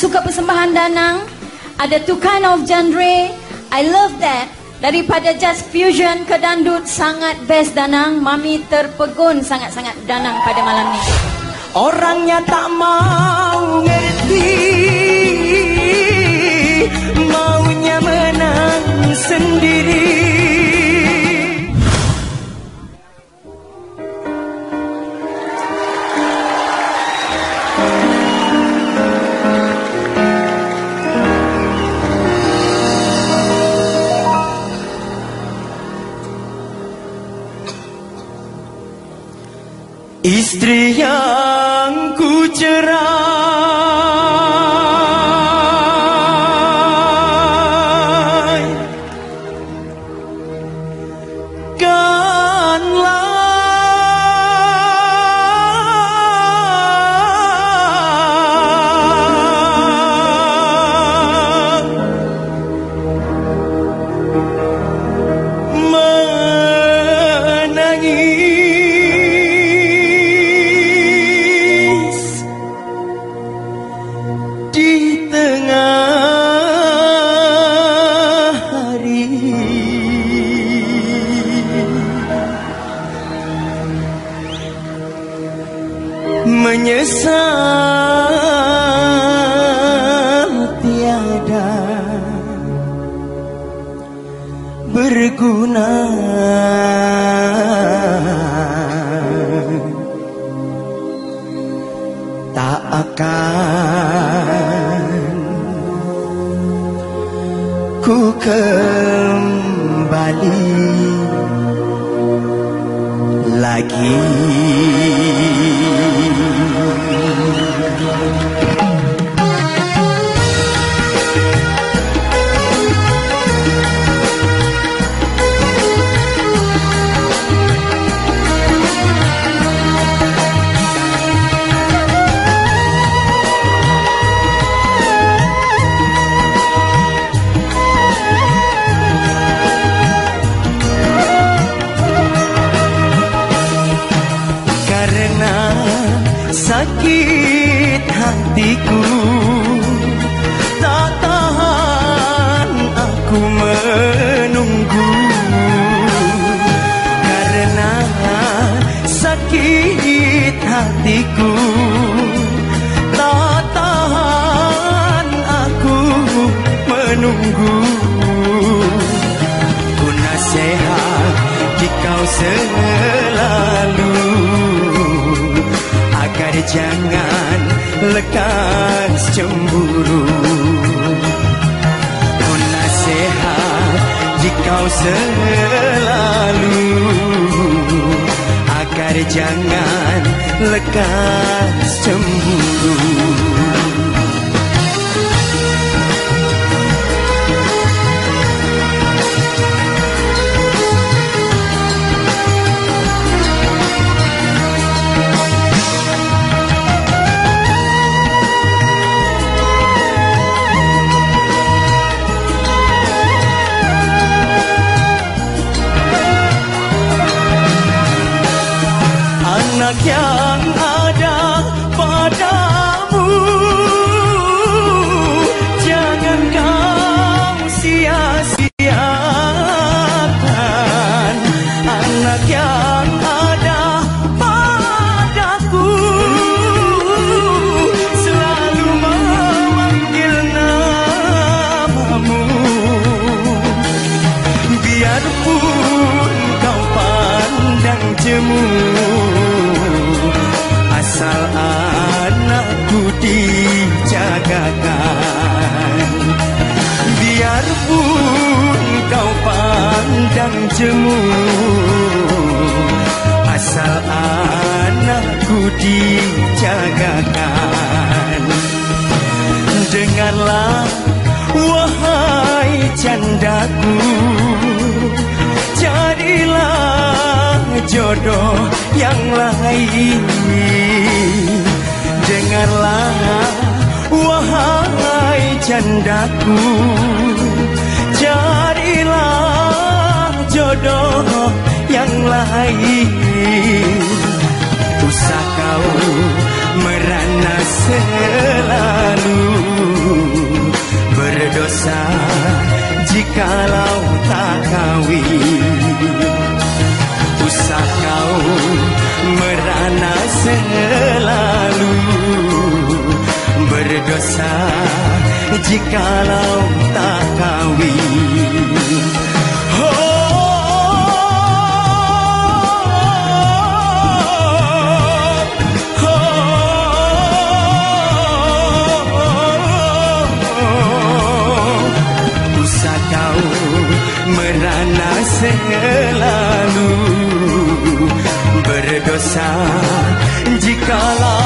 Suka persembahan Danang. Ada two kind of genre. I love that. Daripada jazz fusion ke dandut sangat best Danang. Mami terpegun sangat-sangat Danang pada malam ni. Orangnya tak mau ngerti Maunya menang sendiri Istri yang ku cerai berguna. Tak akan ku kembali lagi menunggu. Ku nasihat jikau selalu agar jangan lekas cemburu. Ku nasihat jikau selalu agar jangan lekas cemburu 今。Jemu asal anakku dijagakan. Dengarlah wahai candaku jadilah jodoh yang lain. Dengarlah wahai candaku jodoh yang lain. Usah kau merana selalu. Berdosa jikalau tak kawin. Usah kau merana selalu. Berdosa jikalau tak kawin. selalu lalu berdosa. Jikalau